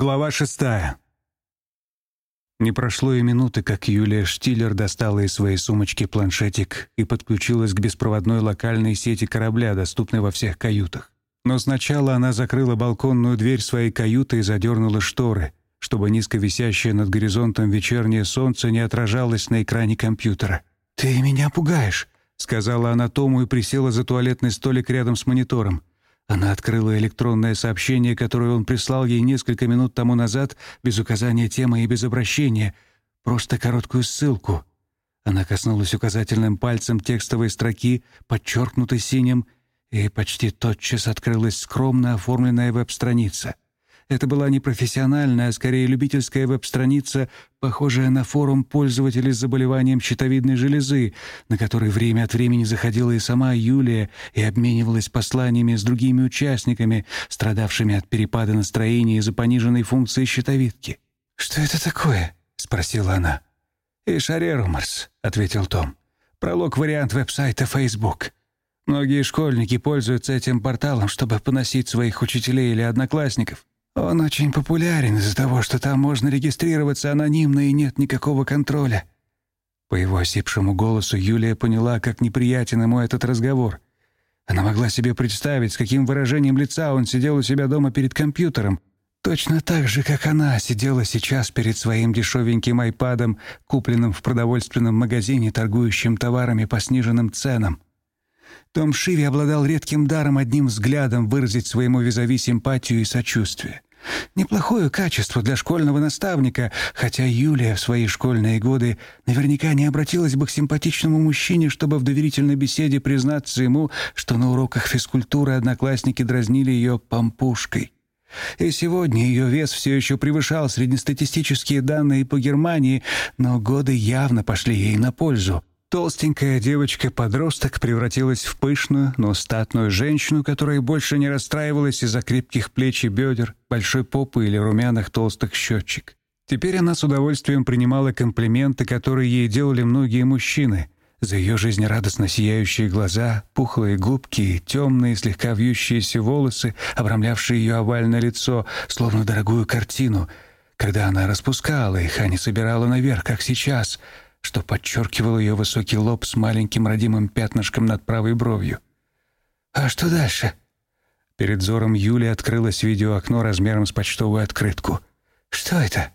Глава шестая. Не прошло и минуты, как Юлия Штиллер достала из своей сумочки планшетик и подключилась к беспроводной локальной сети корабля, доступной во всех каютах. Но сначала она закрыла балконную дверь своей каюты и задернула шторы, чтобы низко висящее над горизонтом вечернее солнце не отражалось на экране компьютера. «Ты меня пугаешь», — сказала она Тому и присела за туалетный столик рядом с монитором. Она открыла электронное сообщение, которое он прислал ей несколько минут тому назад, без указания темы и без обращения, просто короткую ссылку. Она коснулась указательным пальцем текстовой строки, подчеркнутой синим, и почти тотчас открылась скромно оформленная веб-страница — это была не профессиональная, а скорее любительская веб-страница, похожая на форум пользователей с заболеванием щитовидной железы, на который время от времени заходила и сама Юлия и обменивалась посланиями с другими участниками, страдавшими от перепада настроения из-за пониженной функции щитовидки. «Что это такое?» — спросила она. «Ишаре Руморс», — ответил Том. «Пролог-вариант веб-сайта Facebook». Многие школьники пользуются этим порталом, чтобы поносить своих учителей или одноклассников. Он очень популярен из-за того, что там можно регистрироваться анонимно и нет никакого контроля. По его осипшему голосу Юлия поняла, как неприятен ему этот разговор. Она могла себе представить, с каким выражением лица он сидел у себя дома перед компьютером, точно так же, как она сидела сейчас перед своим дешевеньким айпадом, купленным в продовольственном магазине, торгующим товарами по сниженным ценам. Том Шиви обладал редким даром одним взглядом выразить своему визави симпатию и сочувствие. Неплохое качество для школьного наставника, хотя Юлия в свои школьные годы наверняка не обратилась бы к симпатичному мужчине, чтобы в доверительной беседе признаться ему, что на уроках физкультуры одноклассники дразнили ее «пампушкой». И сегодня ее вес все еще превышал среднестатистические данные по Германии, но годы явно пошли ей на пользу. Толстенькая девочка-подросток превратилась в пышную, но статную женщину, которая больше не расстраивалась из-за крепких плеч и бедер, большой попы или румяных толстых щечек. Теперь она с удовольствием принимала комплименты, которые ей делали многие мужчины. За ее жизнерадостно сияющие глаза, пухлые губки и темные, слегка вьющиеся волосы, обрамлявшие ее овальное лицо, словно дорогую картину. Когда она распускала их, а не собирала наверх, как сейчас — что подчеркивал ее высокий лоб с маленьким родимым пятнышком над правой бровью. «А что дальше?» Перед взором Юли открылось видеоокно размером с почтовую открытку. «Что это?»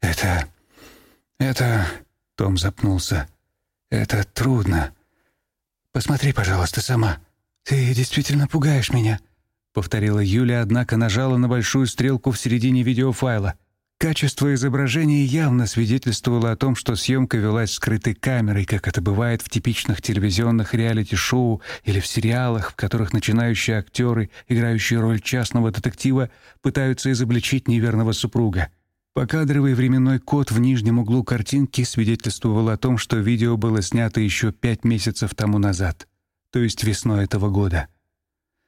«Это... это...» Том запнулся. «Это трудно. Посмотри, пожалуйста, сама. Ты действительно пугаешь меня», — повторила Юля, однако нажала на большую стрелку в середине видеофайла. Качество изображения явно свидетельствовало о том, что съемка велась скрытой камерой, как это бывает в типичных телевизионных реалити-шоу или в сериалах, в которых начинающие актеры, играющие роль частного детектива, пытаются изобличить неверного супруга. Покадровый временной код в нижнем углу картинки свидетельствовал о том, что видео было снято еще пять месяцев тому назад, то есть весной этого года.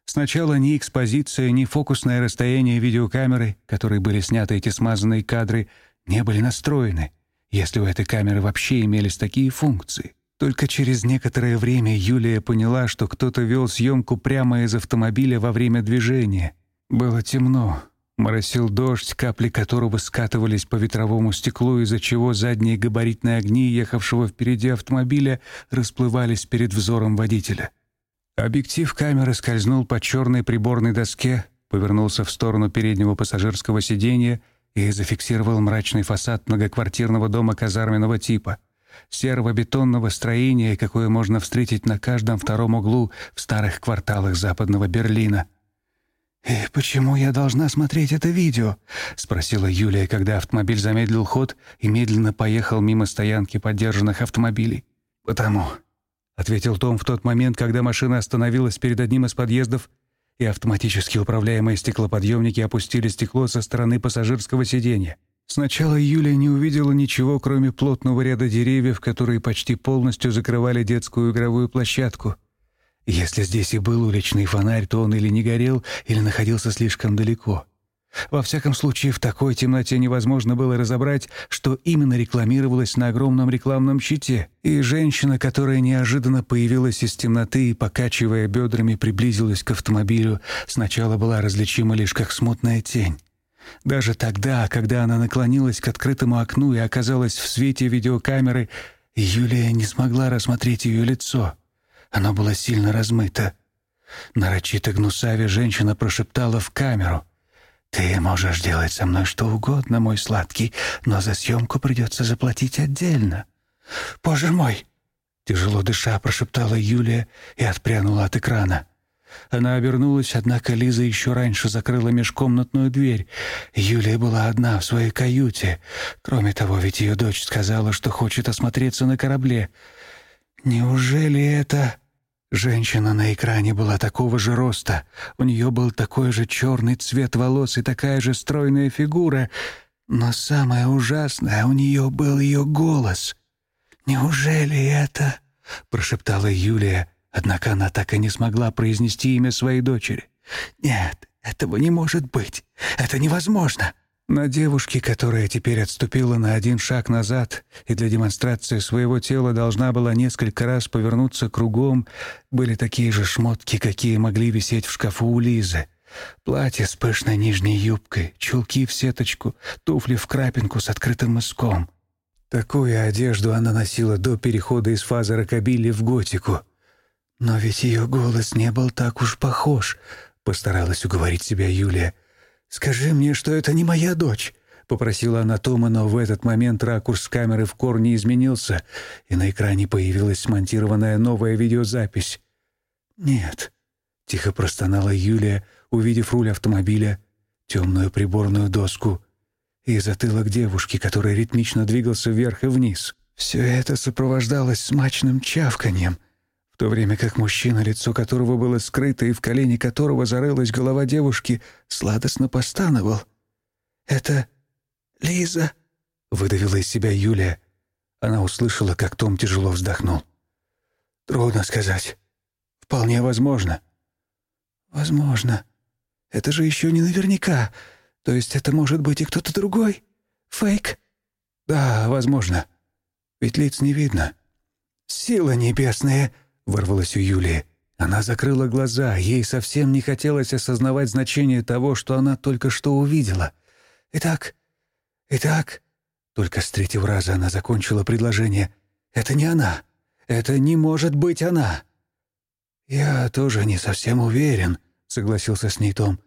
Сначала ни экспозиция, ни фокусное расстояние видеокамеры, которые были сняты эти смазанные кадры, не были настроены, если у этой камеры вообще имелись такие функции. Только через некоторое время Юлия поняла, что кто-то вел съемку прямо из автомобиля во время движения. Было темно, моросил дождь, капли которого скатывались по ветровому стеклу, из-за чего задние габаритные огни ехавшего впереди автомобиля расплывались перед взором водителя. Объектив камеры скользнул по черной приборной доске, повернулся в сторону переднего пассажирского сиденья и зафиксировал мрачный фасад многоквартирного дома казарменного типа, серого бетонного строения, какое можно встретить на каждом втором углу в старых кварталах западного Берлина. «И почему я должна смотреть это видео?» — спросила Юлия, когда автомобиль замедлил ход и медленно поехал мимо стоянки подержанных автомобилей. «Потому — ответил Том в тот момент, когда машина остановилась перед одним из подъездов, и автоматически управляемые стеклоподъемники опустили стекло со стороны пассажирского сиденья. Сначала Юлия не увидела ничего, кроме плотного ряда деревьев, которые почти полностью закрывали детскую игровую площадку. Если здесь и был уличный фонарь, то он или не горел, или находился слишком далеко. Во всяком случае, в такой темноте невозможно было разобрать, что именно рекламировалось на огромном рекламном щите. И женщина, которая неожиданно появилась из темноты и, покачивая бедрами, приблизилась к автомобилю, сначала была различима лишь как смутная тень. Даже тогда, когда она наклонилась к открытому окну и оказалась в свете видеокамеры, Юлия не смогла рассмотреть ее лицо. Оно было сильно размыто. Нарочито гнусаве женщина прошептала в камеру. «Ты можешь делать со мной что угодно, мой сладкий, но за съемку придется заплатить отдельно». «Боже мой!» Тяжело дыша, прошептала Юлия и отпрянула от экрана. Она обернулась, однако Лиза еще раньше закрыла межкомнатную дверь. Юлия была одна в своей каюте. Кроме того, ведь ее дочь сказала, что хочет осмотреться на корабле. Неужели это... Женщина на экране была такого же роста. У нее был такой же черный цвет волос и такая же стройная фигура. Но самое ужасное, у нее был ее голос. «Неужели это...» — прошептала Юлия. Однако она так и не смогла произнести имя своей дочери. «Нет, этого не может быть. Это невозможно». На девушке, которая теперь отступила на один шаг назад и для демонстрации своего тела должна была несколько раз повернуться кругом, были такие же шмотки, какие могли висеть в шкафу у Лизы. Платье с пышной нижней юбкой, чулки в сеточку, туфли в крапинку с открытым мыском. Такую одежду она носила до перехода из фазы рокобилли в готику — «Но ведь ее голос не был так уж похож», — постаралась уговорить себя Юлия. «Скажи мне, что это не моя дочь», — попросила она Тома, но в этот момент ракурс камеры в корне изменился, и на экране появилась смонтированная новая видеозапись. «Нет», — тихо простонала Юлия, увидев руль автомобиля, темную приборную доску и затылок девушки, который ритмично двигался вверх и вниз. Все это сопровождалось смачным чавканьем — в то время как мужчина, лицо которого было скрыто и в колени которого зарылась голова девушки, сладостно постановал. «Это Лиза», — выдавила из себя Юлия. Она услышала, как Том тяжело вздохнул. «Трудно сказать. Вполне возможно». «Возможно. Это же еще не наверняка. То есть это может быть и кто-то другой? Фейк?» «Да, возможно. Ведь лиц не видно». «Сила небесная!» — вырвалось у Юлии. Она закрыла глаза, ей совсем не хотелось осознавать значение того, что она только что увидела. «Итак, итак...» Только с третьего раза она закончила предложение. «Это не она. Это не может быть она!» «Я тоже не совсем уверен», — согласился с ней Том.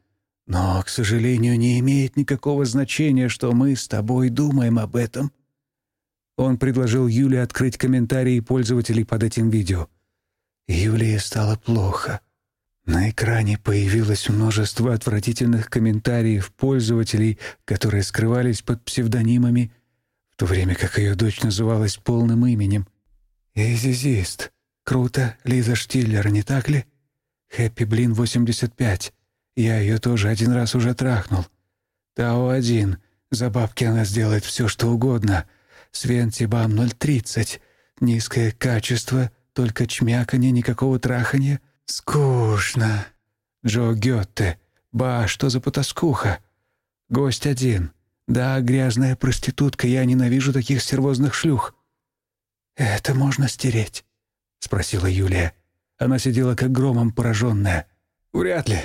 «Но, к сожалению, не имеет никакого значения, что мы с тобой думаем об этом». Он предложил Юле открыть комментарии пользователей под этим видео. Юлии стало плохо. На экране появилось множество отвратительных комментариев пользователей, которые скрывались под псевдонимами, в то время как ее дочь называлась полным именем. «Эзизист. Круто, Лиза Штиллер, не так ли? Хэппи Блин 85. Я ее тоже один раз уже трахнул. Тао-1. За бабки она сделает все, что угодно. Свен Тибам 030. Низкое качество — только чмяканье, никакого траханья. Скучно. Джо Гетте. Ба, что за потаскуха? Гость один. Да, грязная проститутка, я ненавижу таких стервозных шлюх. Это можно стереть? Спросила Юлия. Она сидела как громом пораженная. Вряд ли.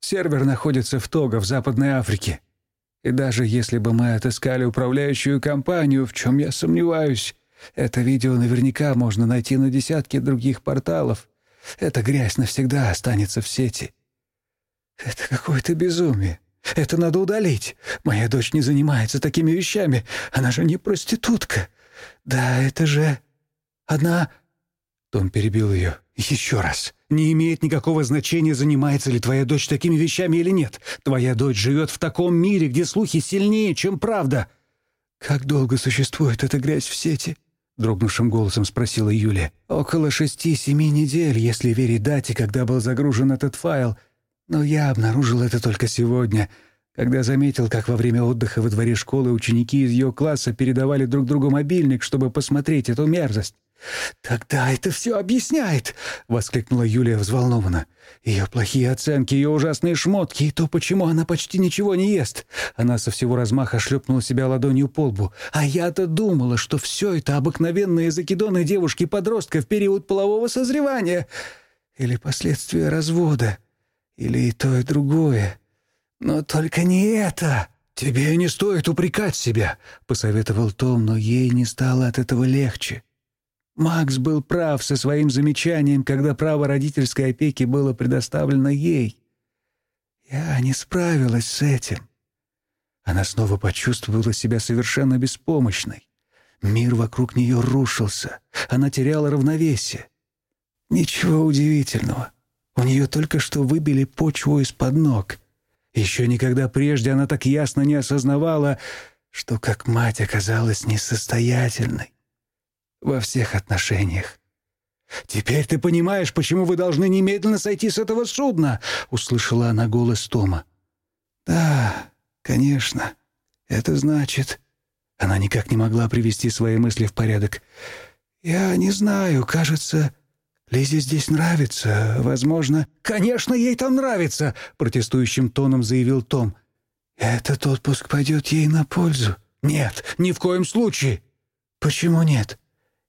Сервер находится в Того, в Западной Африке. И даже если бы мы отыскали управляющую компанию, в чем я сомневаюсь, это видео наверняка можно найти на десятке других порталов. Эта грязь навсегда останется в сети. Это какое-то безумие. Это надо удалить. Моя дочь не занимается такими вещами. Она же не проститутка. Да, это же... Одна... Том перебил ее. «Еще раз. Не имеет никакого значения, занимается ли твоя дочь такими вещами или нет. Твоя дочь живет в таком мире, где слухи сильнее, чем правда». «Как долго существует эта грязь в сети?» — дрогнувшим голосом спросила Юля. «Около шести-семи недель, если верить дате, когда был загружен этот файл. Но я обнаружил это только сегодня, когда заметил, как во время отдыха во дворе школы ученики из ее класса передавали друг другу мобильник, чтобы посмотреть эту мерзость. «Тогда это все объясняет!» — воскликнула Юлия взволнованно. «Ее плохие оценки, ее ужасные шмотки, и то, почему она почти ничего не ест!» Она со всего размаха шлепнула себя ладонью по лбу. «А я-то думала, что все это обыкновенные закидоны девушки-подростка в период полового созревания! Или последствия развода, или и то, и другое. Но только не это!» «Тебе не стоит упрекать себя», — посоветовал Том, но ей не стало от этого легче. Макс был прав со своим замечанием, когда право родительской опеки было предоставлено ей. Я не справилась с этим. Она снова почувствовала себя совершенно беспомощной. Мир вокруг нее рушился. Она теряла равновесие. Ничего удивительного. У нее только что выбили почву из-под ног. Еще никогда прежде она так ясно не осознавала, что как мать оказалась несостоятельной во всех отношениях. «Теперь ты понимаешь, почему вы должны немедленно сойти с этого судна!» — услышала она голос Тома. «Да, конечно. Это значит...» Она никак не могла привести свои мысли в порядок. «Я не знаю, кажется, Лизе здесь нравится, возможно...» «Конечно, ей там нравится!» — протестующим тоном заявил Том. «Этот отпуск пойдет ей на пользу?» «Нет, ни в коем случае!» «Почему нет?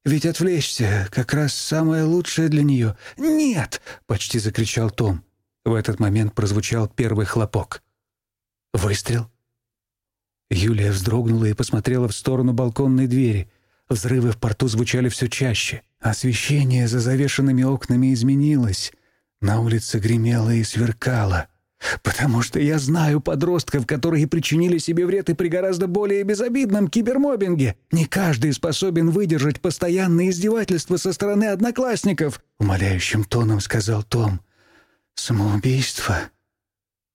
Ведь отвлечься как раз самое лучшее для нее». «Нет!» — почти закричал Том. В этот момент прозвучал первый хлопок. Выстрел. Юлия вздрогнула и посмотрела в сторону балконной двери. Взрывы в порту звучали все чаще. Освещение за завешенными окнами изменилось. На улице гремело и сверкало. «Потому что я знаю подростков, которые причинили себе вред и при гораздо более безобидном кибермобинге. Не каждый способен выдержать постоянные издевательства со стороны одноклассников», — умоляющим тоном сказал Том. «Самоубийство?»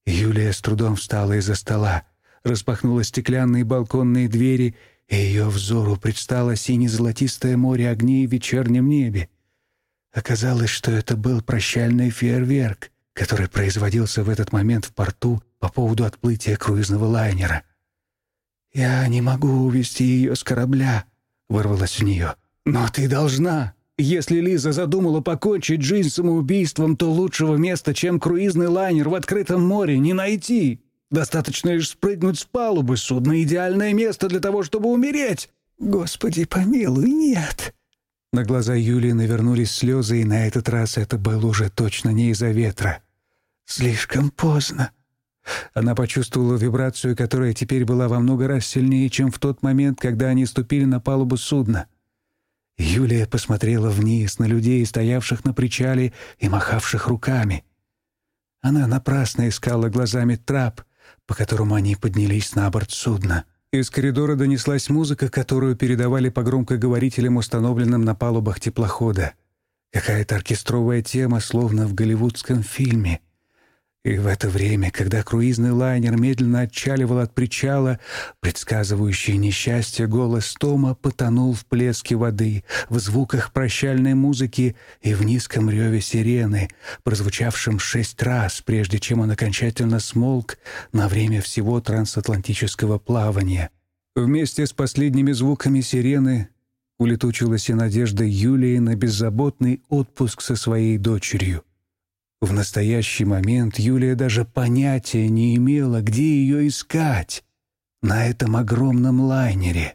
Юлия с трудом встала из-за стола, распахнула стеклянные балконные двери и ее взору предстало сине-золотистое море огней в вечернем небе. Оказалось, что это был прощальный фейерверк, который производился в этот момент в порту по поводу отплытия круизного лайнера. «Я не могу увести ее с корабля», — вырвалось у нее. «Но ты должна. Если Лиза задумала покончить жизнь самоубийством, то лучшего места, чем круизный лайнер в открытом море, не найти». Достаточно лишь спрыгнуть с палубы. Судно — идеальное место для того, чтобы умереть. Господи помилуй, нет!» На глаза Юлии навернулись слезы, и на этот раз это было уже точно не из-за ветра. «Слишком поздно». Она почувствовала вибрацию, которая теперь была во много раз сильнее, чем в тот момент, когда они ступили на палубу судна. Юлия посмотрела вниз на людей, стоявших на причале и махавших руками. Она напрасно искала глазами трап, по которому они поднялись на борт судна. Из коридора донеслась музыка, которую передавали по громкоговорителям, установленным на палубах теплохода. Какая-то оркестровая тема, словно в голливудском фильме — и в это время, когда круизный лайнер медленно отчаливал от причала, предсказывающий несчастье голос Тома потонул в плеске воды, в звуках прощальной музыки и в низком реве сирены, прозвучавшем шесть раз, прежде чем он окончательно смолк на время всего трансатлантического плавания. Вместе с последними звуками сирены улетучилась и надежда Юлии на беззаботный отпуск со своей дочерью. В настоящий момент Юлия даже понятия не имела, где ее искать на этом огромном лайнере.